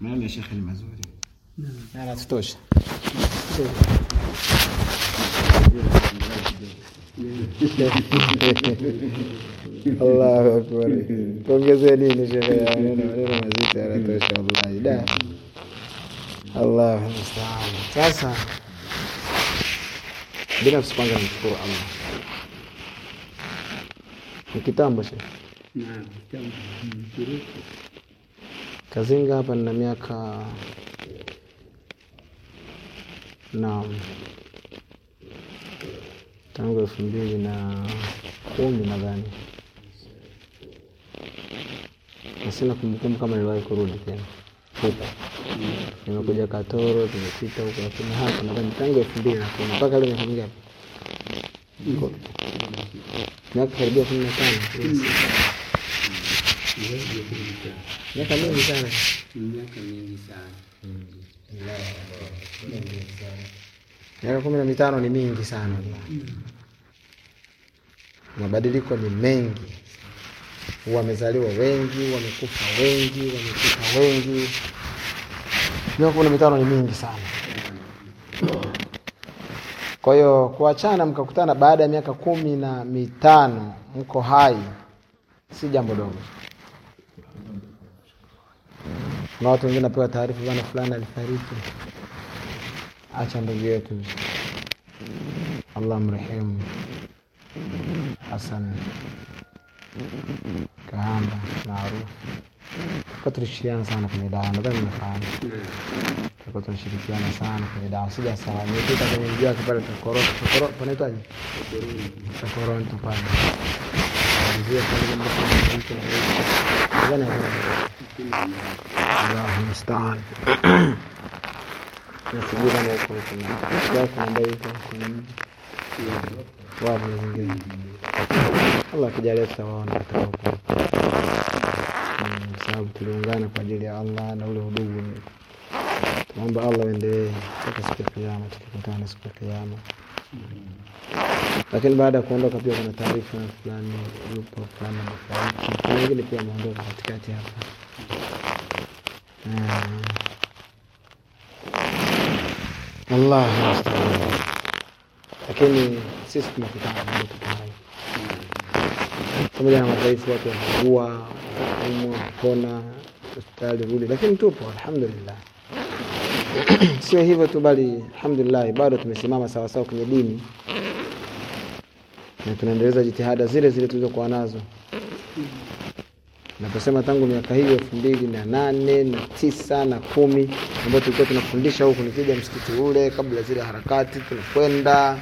maneno ya shekhe ni mazuri yanatutosha Allahu akbar. Tuongezee nini shehe? ya Maneno maneno mazito yanatosha wallahi. Da. Allahu musta'an. Sasa binafsi kwanza nimshukuru Allah. Ni kitambo shehe. Kazinga hapa nina miaka na tangu elfu mbili na kumi nadhani, na sina kumbukumbu kama niliwahi kurudi tena. Huku. Nimekuja Katoro, tumepita huko lakini hapa nadhani tangu elfu mbili na kumi. Mpaka leo miaka mingapi? Miaka karibia kumi na tano miaka mingi sana. Miaka mingi sana. miaka kumi na mitano ni mingi sana. Mabadiliko ni mengi. Wamezaliwa wengi wamekufa wengi wamekufa wengi. Miaka kumi na mitano ni mingi sana. Kwa hiyo kuachana mkakutana baada ya miaka kumi na mitano mko hai si jambo dogo na watu wengine napewa taarifa bana fulani alifariki. Acha ndugu yetu. Allah mrehemu. Hasan kahamba maarufu. Tulikuwa tulishirikiana sana kwenye dawa nadhani nafahamu tulikuwa tunashirikiana sana kwenye dawa. Sija sawa. Nimepita kwenye mji wake pale panaitwaje? Takoronto pale hakuna Allahu musta'an nasijui kama kuna ambayo iko mji wapo Allah katika huko Mm, sababu tuliungana kwa ajili ya Allah na ule udugu tunaomba Allah uendelee mpaka siku ya kiyama tukikutana siku ya kiyama lakini baada ya kuondoka pia kuna taarifa fulani yupo fulani amefariki kuna wengine pia wameondoka katikati hapa Mm. Allahu musta'an. Lakini sisi tunakutana hai. Pamoja na madhaifu, watu wanaugua, umwa, pona, hospitali rudi, lakini tupo alhamdulillah. Sio hivyo tu, bali alhamdulillah bado tumesimama sawasawa kwenye dini na tunaendeleza jitihada zile zile tulizokuwa nazo. Naposema tangu miaka hiyo elfu mbili na nane na tisa na kumi ambayo tulikuwa tunafundisha huku, nikija msikiti ule kabla zile harakati tunakwenda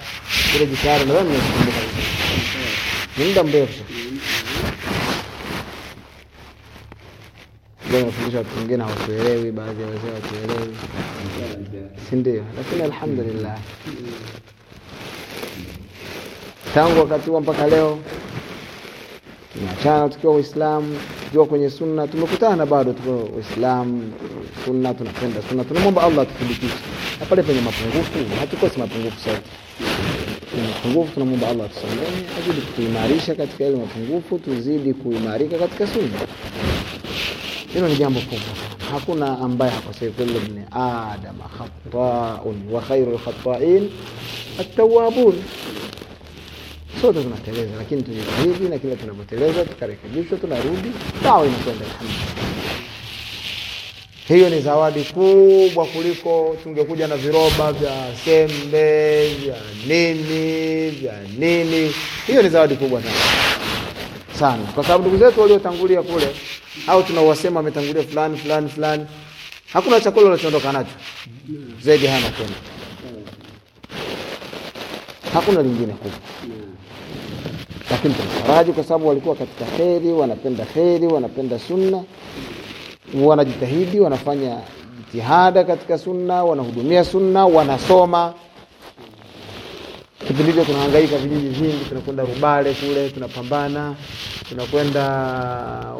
zile jitihada, nadhani mnazikumbuka vizuri. Ni muda mrefu ndio nafundisha watu wengine hawakuelewi, baadhi ya wazee hawakuelewi, si ndio? Lakini alhamdulillah tangu wakati huo mpaka leo tumeachana tukiwa Waislamu, tukiwa kwenye sunna, tumekutana bado tukiwa Waislamu, sunna, tunapenda sunna, tunamwomba Allah atuthibitishe, na pale penye mapungufu, hatukosi mapungufu sote mapungufu, tunamwomba Allah atusamehe, azidi kutuimarisha katika ile mapungufu, tuzidi kuimarika katika sunna. Hilo ni jambo kubwa. Hakuna ambaye hakosei, kullu ibn adama khataun wa khairul khata'in at-tawwabun sote tunateleza, lakini tujitahidi na kila tunapoteleza tukarekebishwa, tunarudi, sawa, inakwenda. Alhamdulillah, hiyo ni zawadi kubwa kuliko tungekuja na viroba vya sembe vya nini vya nini. Hiyo ni zawadi kubwa sana sana, kwa sababu ndugu zetu waliotangulia kule, au tunawasema wametangulia fulani fulani fulani, hakuna chakula unachoondoka nacho. Zaidi haya matendo, hakuna lingine kubwa. Lakini tunafaraji kwa sababu walikuwa katika kheri, wanapenda kheri, wanapenda sunna, wanajitahidi, wanafanya jitihada katika sunna, wanahudumia sunna, wanasoma. Kipindi hicho tunahangaika vijiji vingi, tunakwenda Rubale kule, tunapambana, tunakwenda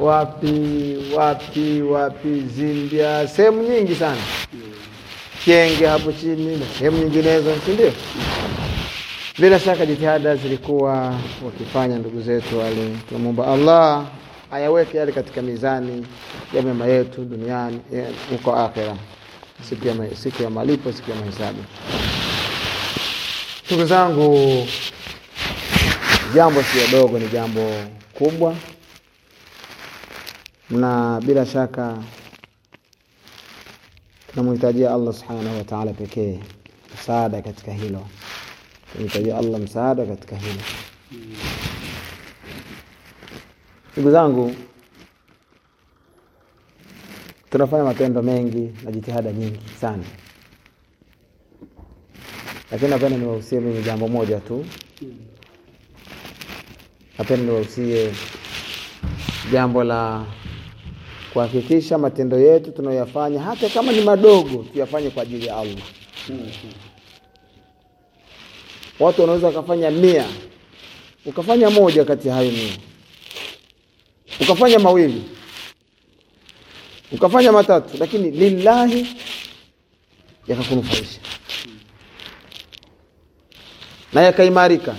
wapi wapi wapi, Zimbia, sehemu nyingi sana, kienge hapo chini na sehemu nyinginezo, si ndio? Bila shaka jitihada zilikuwa wakifanya ndugu zetu wale. Tunamwomba Allah ayaweke yale katika mizani ya mema yetu duniani huko akhera siku ya, ma- siku ya malipo siku ya mahesabu ndugu zangu jambo sio dogo ni jambo kubwa. Na bila shaka tunamhitajia allah subhanahu wa taala pekee msaada katika hilo. Tunamhitajia allah msaada katika hilo. Ndugu zangu tunafanya matendo mengi na jitihada nyingi sana lakini napenda niwahusie mimi jambo moja tu. Napenda niwahusie jambo la kuhakikisha matendo yetu tunayoyafanya hata kama ni madogo tuyafanye kwa ajili ya allah. Watu wanaweza wakafanya mia ukafanya moja kati ya hayo mia. Ukafanya mawili ukafanya matatu lakini lillahi yakakunufaisha na yakaimarika.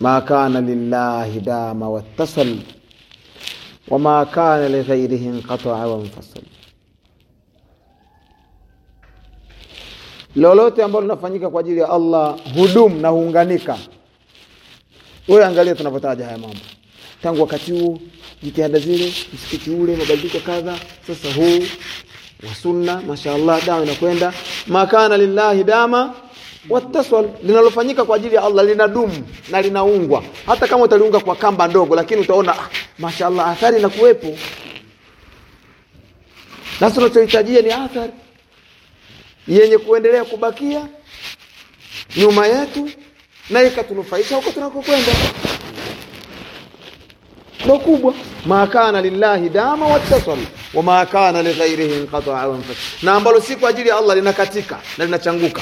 Ma kana lillahi dama wattasal wama kana lighairihi inqataa wanfasal lolote ambalo linafanyika kwa ajili ya allah hudum na huunganika. Wewe angalia tunavyotaja haya mambo. Tangu wakati huo jitihada zile msikiti ule mabadiliko kadha sasa huu wa sunna mashaallah dawa inakwenda. Makana lillahi dama wataswal linalofanyika kwa ajili ya allah linadumu na linaungwa. Hata kama utaliunga kwa kamba ndogo lakini utaona ah, mashaallah athari inakuwepo nasi tunachohitajia ni athari. Yenye kuendelea kubakia nyuma yetu na ikatunufaisha huko tunakokwenda. Ndo kubwa. Ma kana lillahi dama wattasal wama kana lighairihi inqataa na ambalo si kwa ajili ya allah linakatika na linachanguka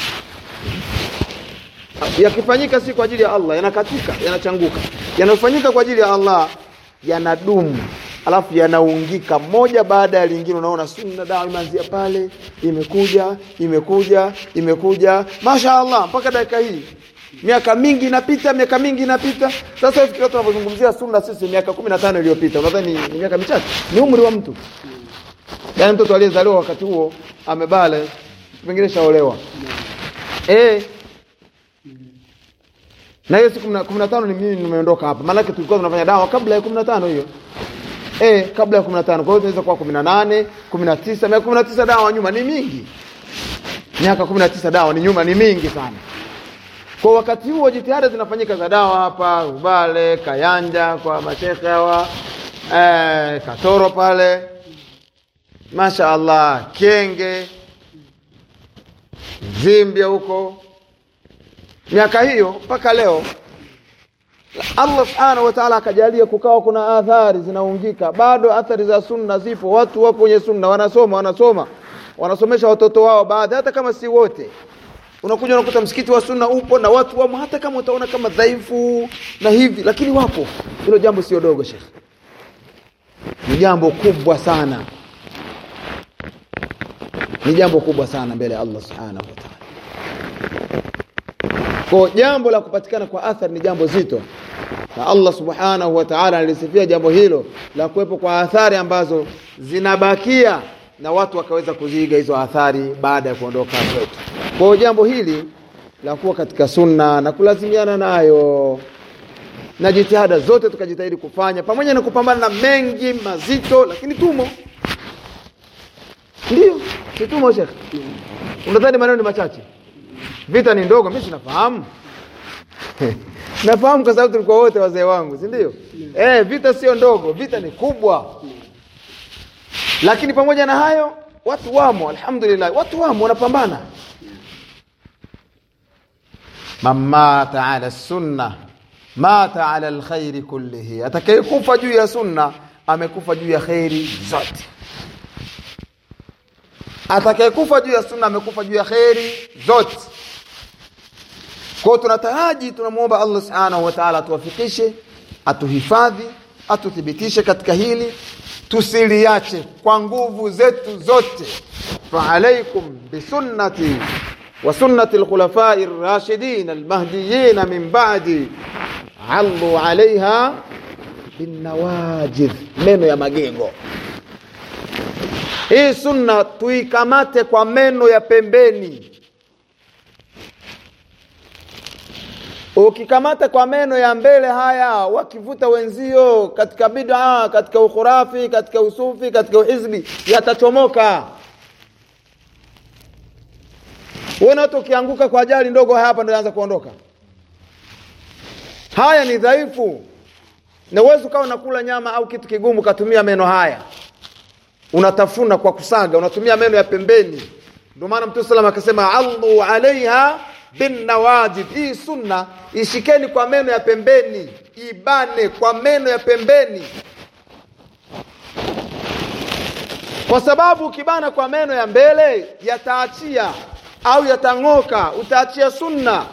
yakifanyika si kwa ajili ya allah yanakatika yanachanguka. Yanayofanyika kwa ajili ya allah yanadumu. Alafu yanaungika moja baada ya lingine. Unaona sunna dawa imeanzia pale imekuja imekuja imekuja. Masha allah mpaka dakika hii. Miaka mingi inapita miaka mingi inapita. Sasa hivi kile tunapozungumzia sunna sisi miaka kumi na tano iliyopita. Unadhani ni, ni miaka michache? Ni umri wa mtu. Yaani mtoto aliyezaliwa wakati huo amebale pengine shaolewa eh. Na hiyo siku kumi na tano ni mimi nimeondoka hapa. Maanake tulikuwa tunafanya dawa kabla ya kumi na tano hiyo. Eh kabla ya kumi na tano kwa hiyo tunaweza kuwa kumi na nane kumi na tisa miaka kumi na tisa dawa nyuma ni mingi. Miaka kumi na tisa dawa ni nyuma ni mingi sana. Kwa wakati huo jitihada zinafanyika za dawa hapa ubale kayanja kwa mashekhe hawa eh, katoro pale. Masha allah kenge zimbia huko. Miaka hiyo mpaka leo. Allah subhanahu wa taala akajalia kukawa kuna athari zinaungika. Bado athari za sunna zipo. Watu wapo kwenye sunna wanasoma wanasoma. Wanasomesha watoto wao baadhi hata kama si wote. Unakuja unakuta msikiti wa sunna upo na watu wamo hata kama utaona kama dhaifu na hivi lakini wapo. Hilo jambo sio dogo shekhi, ni jambo kubwa sana ni jambo kubwa sana mbele ya allah subhanahu wa taala. Kwa jambo la kupatikana kwa athari ni jambo zito. Na allah subhanahu wa taala alisifia jambo hilo la kuwepo kwa athari ambazo zinabakia na watu wakaweza kuziiga hizo athari baada ya kuondoka kwetu. Kwa jambo hili la kuwa katika sunna na kulazimiana nayo na jitihada zote tukajitahidi kufanya pamoja na kupambana na mengi mazito lakini tumo ndio si tumo shekh unadhani maneno ni machache? Vita ni ndogo mimi sinafahamu. Nafahamu kwa sababu tulikuwa wote wazee wangu si ndio? Eh, vita sio ndogo vita ni kubwa. Lakini pamoja na hayo watu wamo alhamdulillah watu wamo wanapambana. Man mata ala sunna mata ala lkhairi kullihi. Atakayekufa juu ya sunna amekufa juu ya kheri zote atakayekufa juu ya sunna amekufa juu ya kheri zote. Kwao tunataraji tunamwomba allah subhanahu wa taala atuwafikishe atuhifadhi atuthibitishe katika hili. Tusiliache kwa nguvu zetu zote. Faalaikum bisunnati wa sunnati alkhulafai rashidin almahdiyin min ba'di. Allu alaiha binawajidh meno ya magego hii sunna tuikamate kwa meno ya pembeni. Ukikamata kwa meno ya mbele haya wakivuta wenzio katika bid'a katika ukhurafi katika usufi katika uhizbi yatachomoka. Uone watu ukianguka kwa ajali ndogo hapa ndio anza kuondoka. Haya ni dhaifu. Na uwezi ukawa unakula nyama au kitu kigumu katumia meno haya unatafuna kwa kusaga unatumia meno ya pembeni. Ndio maana mtume sallam akasema allu alaiha bin nawajid. Hii sunna ishikeni kwa meno ya pembeni ibane kwa meno ya pembeni. Kwa sababu ukibana kwa meno ya mbele yataachia au yatang'oka utaachia sunna.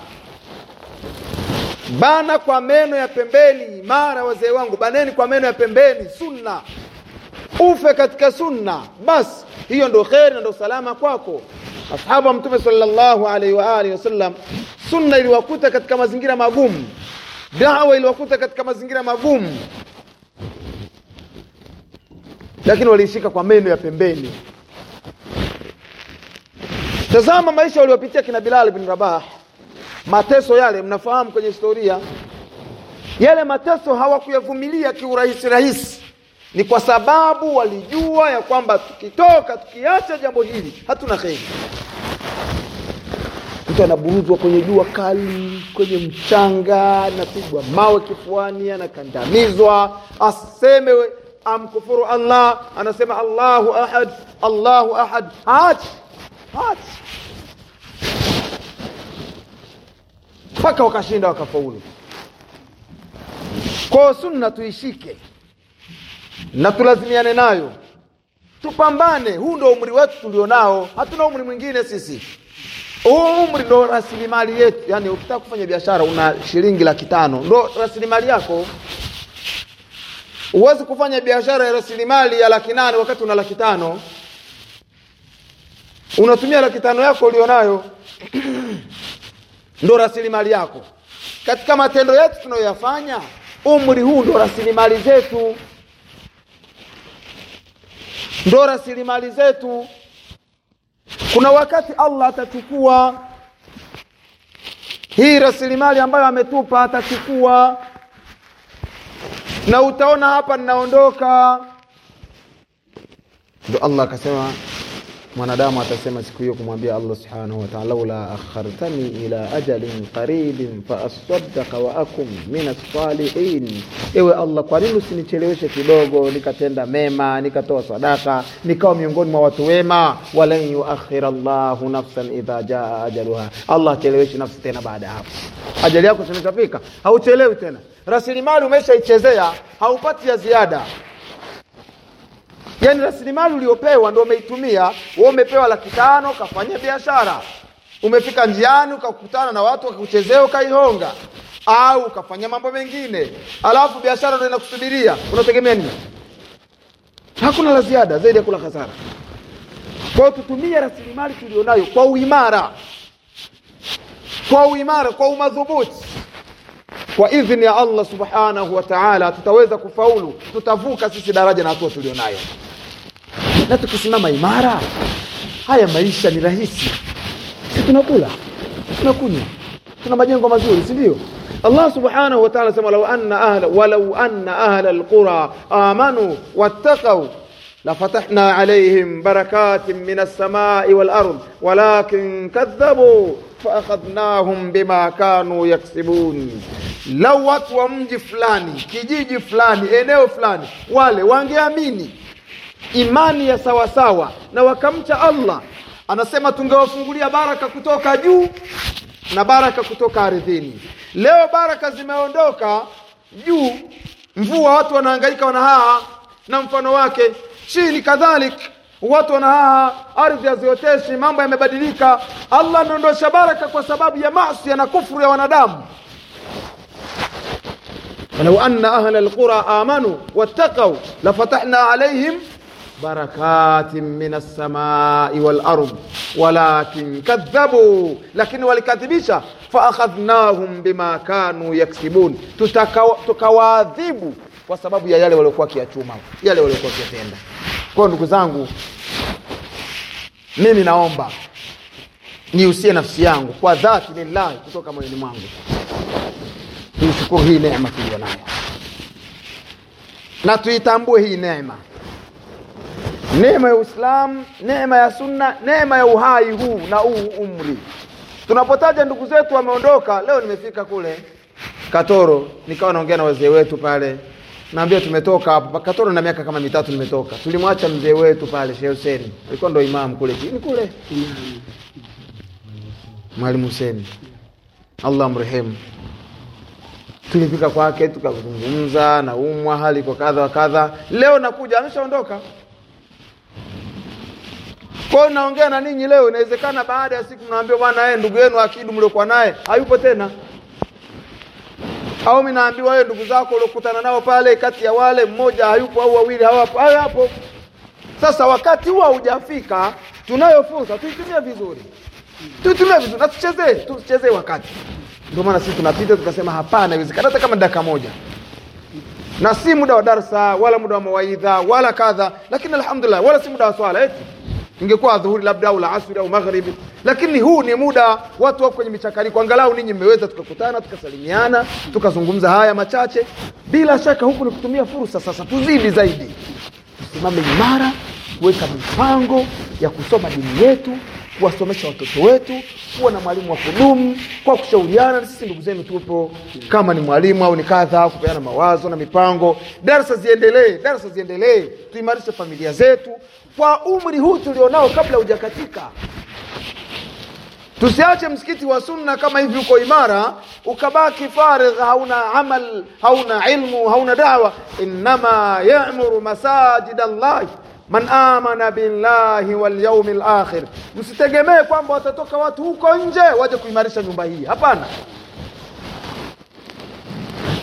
Bana kwa meno ya pembeni mara wazee wangu baneni kwa meno ya pembeni sunna ufe katika sunna. Basi hiyo ndio kheri na ndio salama kwako. Ashabu mtume sallallahu alaihi wa alihi wasallam sunna iliwakuta katika mazingira magumu. Dawa iliwakuta katika mazingira magumu. Lakini waliishika kwa meno ya pembeni. Tazama maisha waliopitia kina bilal bin rabah. Mateso yale mnafahamu kwenye historia. Yale mateso hawakuyavumilia kiurahisi rahisi ni kwa sababu walijua ya kwamba tukitoka tukiacha jambo hili hatuna kheri. Mtu anaburuzwa kwenye jua kali kwenye mchanga anapigwa mawe kifuani anakandamizwa. Aseme amkufuru allah anasema allahu ahad allahu ahad. Hachi hachi mpaka wakashinda wakafaulu. Kwao sunna tuishike na tulazimiane nayo. Tupambane huu ndo umri wetu tulionao hatuna umri mwingine sisi. Huu umri ndo rasilimali yetu yani ukitaka kufanya biashara una shilingi laki tano ndo rasilimali yako. Huwezi kufanya biashara ya rasilimali ya laki nane wakati una laki tano. Unatumia laki tano yako ulionayo ndo rasilimali yako. Katika matendo yetu tunayoyafanya umri huu ndo rasilimali zetu ndo rasilimali zetu. Kuna wakati allah atachukua. Hii rasilimali ambayo ametupa atachukua. Na utaona hapa ninaondoka. Ndo allah akasema mwanadamu atasema siku hiyo kumwambia allah subhanahu wa ta'ala, laula akhartani ila ajalin qaribin faasadaqa wa akum min as-salihin, ewe allah kwa nini usinicheleweshe kidogo nikatenda mema nikatoa sadaka nikawa miongoni mwa watu wema? Walan yuakhira llahu nafsan idha jaa ajaluha. Allah acheleweshi nafsi tena baada hapo. Ajali yako imeshafika, hauchelewi tena. Rasilimali umeshaichezea haupati ya ziada yaani rasilimali uliopewa ndo umeitumia. Wewe umepewa laki tano kafanya biashara. Umefika njiani ukakutana na watu wakakuchezea ukaihonga. Au ukafanya mambo mengine. Alafu biashara ndo inakusubiria. Unategemea nini? Hakuna la ziada zaidi ya kula hasara kwao tutumie rasilimali tulionayo kwa uimara. Kwa uimara kwa umadhubuti. Kwa idhini ya allah subhanahu wa taala tutaweza kufaulu. Tutavuka sisi daraja na hatua tulionayo na tukisimama imara haya maisha ni rahisi si tunakula tunakunywa tuna majengo mazuri si ndio allah subhanahu wa taala sema walau anna ahla walau anna ahla alqura amanu wattaqau لفتحنا عليهم بركات من السماء والأرض ولكن كذبوا فأخذناهم بما كانوا يكسبون lau watu wa mji fulani kijiji fulani eneo fulani wale wangeamini imani ya sawasawa. Na wakamcha Allah. Anasema tungewafungulia baraka kutoka juu na baraka kutoka ardhini. Leo baraka zimeondoka juu. Mvua watu wanahangaika wanahaha na mfano wake. Chini kadhalik watu wanahaha ardhi hazioteshi mambo yamebadilika. Allah anaondosha baraka kwa sababu ya maasi na kufuru ya wanadamu. Walau anna ahla alqura amanu wattaqau lafatahna alaihim barakatin min alsamai walard walakin kadhabu, lakini walikadhibisha. Faakhadhnahum bima kanu yaksibun, tukawaadhibu kwa sababu ya yale waliokuwa kiyachuma, yale waliokuwa kiyatenda. Kwayo ndugu zangu, mimi naomba niusie nafsi yangu kwa dhati lillahi, kutoka moyoni mwangu tuishukuru hii neema tuliyo nayo na tuitambue hii neema neema ya uislamu neema ya sunna neema ya uhai huu na huu umri. Tunapotaja ndugu zetu wameondoka leo nimefika kule katoro nikawa naongea na wazee wetu pale. Naambia tumetoka hapo katoro na miaka kama mitatu nimetoka. Tulimwacha mzee wetu pale Sheikh Hussein. Alikuwa ndo imam kule. Chini kule. Mwalimu Hussein. Allah mrehemu. Tulifika kwake tukazungumza na umwa hali kwa kadha wa kadha. Leo nakuja ameshaondoka kwa hiyo naongea na ninyi leo inawezekana baada ya siku mnaambia bwana yeye ndugu yenu akidu mliokuwa naye hayupo tena. Au mnaambiwa wewe ndugu zako uliokutana nao pale kati ya wale mmoja hayupo au wawili hawapo hayo hapo. Sasa wakati huo haujafika tunayo fursa tuitumie vizuri. Tuitumie vizuri na tuchezee tuchezee wakati. Ndio maana sisi tunapita tukasema hapana haiwezekana hata kama dakika moja. Na si muda wa darsa wala muda wa mawaidha wala kadha lakini alhamdulillah wala si muda wa swala eti ingekuwa dhuhuri labda au la asri au maghribi lakini huu ni muda watu wako kwenye michakariko angalau ninyi mmeweza tukakutana tukasalimiana tukazungumza haya machache. Bila shaka huku ni kutumia fursa sasa tuzidi zaidi. Tusimame imara kuweka mipango ya kusoma dini yetu kuwasomesha watoto wetu kuwa na mwalimu wa kudumu kwa kushauriana na sisi ndugu zenu tupo kama ni mwalimu au ni kadha kupeana mawazo na mipango. Darasa ziendelee darasa ziendelee tuimarishe familia zetu. Kwa umri huu tulionao kabla hujakatika tusiache msikiti wa sunna kama hivi uko imara ukabaki farigh hauna amal hauna ilmu hauna dawa. Innama yamuru masajid allahi man amana billahi wal yawmil akhir. Msitegemee kwamba watatoka watu huko nje waje kuimarisha nyumba hii. Hapana.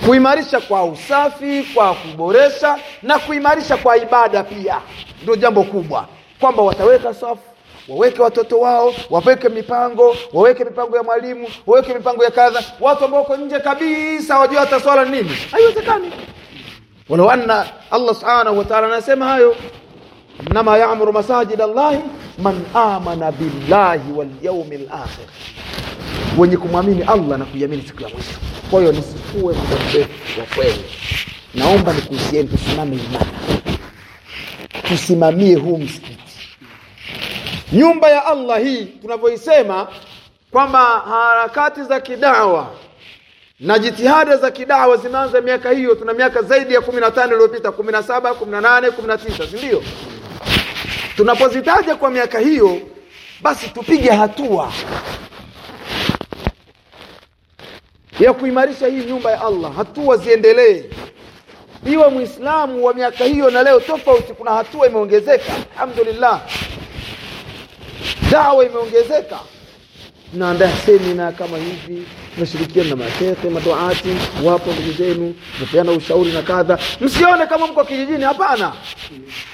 Kuimarisha kwa usafi kwa kuboresha na kuimarisha kwa ibada pia. Ndio jambo kubwa. Kwamba wataweka safu waweke watoto wao waweke mipango waweke mipango ya mwalimu waweke mipango ya kadha watu ambao wako nje kabisa wajua hata swala nini. Haiwezekani. Walau anna allah subhanahu wa ta'ala anasema hayo inama yamuru masajid allahi man amana billahi walyaumi lakhir, akhir. Wenye kumwamini allah na kuiamini siku ya mwisho. Kwa hiyo nisifue muda mrefu wa kweli. Naomba nikuhusieni tusimame imara. Tusimamie huu msikiti. Nyumba ya allah hii tunavyoisema kwamba harakati za kidawa na jitihada za kidawa zimeanza miaka hiyo tuna miaka zaidi ya kumi na tano iliyopita kumi na saba kumi na nane kumi na tisa sindio tunapozitaja kwa miaka hiyo basi tupige hatua ya kuimarisha hii nyumba ya allah. Hatua ziendelee. Iwe mwislamu wa miaka hiyo na leo tofauti kuna hatua imeongezeka. Alhamdulillah. Dawa imeongezeka tunaandaa semina kama hivi tunashirikiana na mashehe maduati wapo ndugu zenu napeana ushauri na kadha. Msione kama mko kijijini hapana.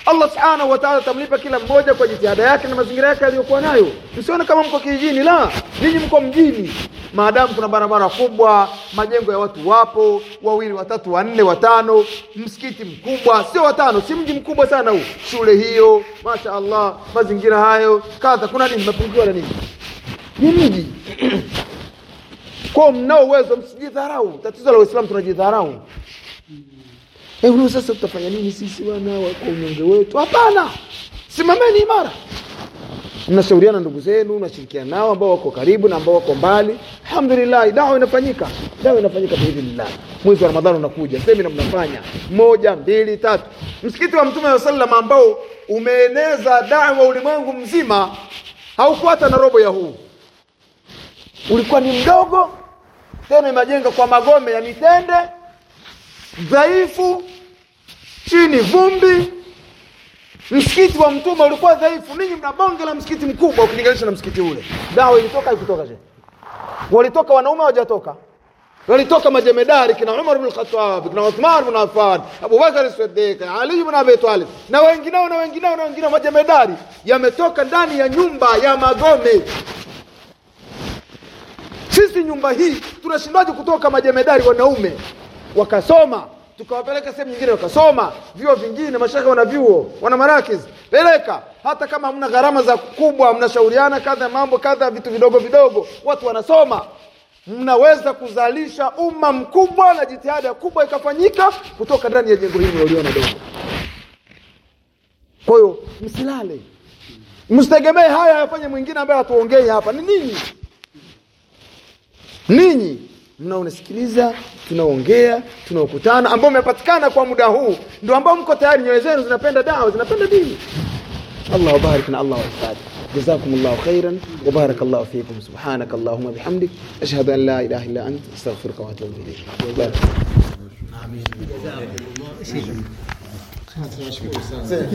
Allah subhanahu wa ta'ala atamlipa kila mmoja kwa jitihada yake na mazingira yake aliyokuwa nayo. Msione kama mko kijijini la. Ninyi mko mjini. Maadamu kuna barabara kubwa majengo ya watu wapo wawili watatu wanne watano msikiti mkubwa sio watano si mji mkubwa sana huu. Shule hiyo masha allah mazingira hayo kadha. Kuna nini? Mapungukiwa na nini ni mji kwao mnao uwezo msijidharau. Tatizo la waislamu tunajidharau. Eh, unao sasa tutafanya nini sisi wana kwa unyonge wetu? Hapana! Simameni imara. Mnashauriana ndugu zenu mnashirikiana nao ambao wako karibu na ambao wako mbali. Alhamdulillah dawa inafanyika. Dawa inafanyika biidhnillah mwezi wa ramadhani unakuja. Semina mnafanya. Moja mbili tatu. Msikiti wa mtume wa sallam ambao umeeneza dawa ulimwengu mzima haukuata na robo ya huu ulikuwa ni mdogo tena imejenga kwa magome ya mitende dhaifu chini vumbi. Msikiti wa mtume ulikuwa dhaifu. Ninyi mna bonge la msikiti mkubwa ukilinganisha na msikiti ule. Dawa ilitoka ikutoka je? Walitoka wanaume hawajatoka? Walitoka majemedari kina Umar bin Khattab kina Uthman bin Affan Abu Bakar Siddiq Ali bin Abi Talib na wengineo na wengineo na wengineo majemedari yametoka ndani ya nyumba ya magome sisi nyumba hii tunashindwaje kutoka majemedari wanaume? Wakasoma tukawapeleka sehemu nyingine wakasoma vyuo vingine mashaka wana vyuo wana marakiz peleka hata kama hamna gharama za kubwa mnashauriana kadha mambo kadha vitu vidogo vidogo watu wanasoma. Mnaweza kuzalisha umma mkubwa na jitihada kubwa ikafanyika kutoka ndani ya jengo hili uliona dogo. Kwa hiyo msilale. Msitegemee haya yafanye mwingine ambaye hatuongei hapa. Ni ninyi ninyi mnaonisikiliza tunaongea tunaokutana ambao mmepatikana kwa muda huu ndio ambao mko tayari nyoyo zenu zinapenda dawa zinapenda dini الله وباركنا الله وأستاذ جزاكم الله خيرا وبارك الله فيكم سبحانك اللهم وبحمدك أشهد أن لا إله إلا أنت أستغفرك وأتوب إليك بارك.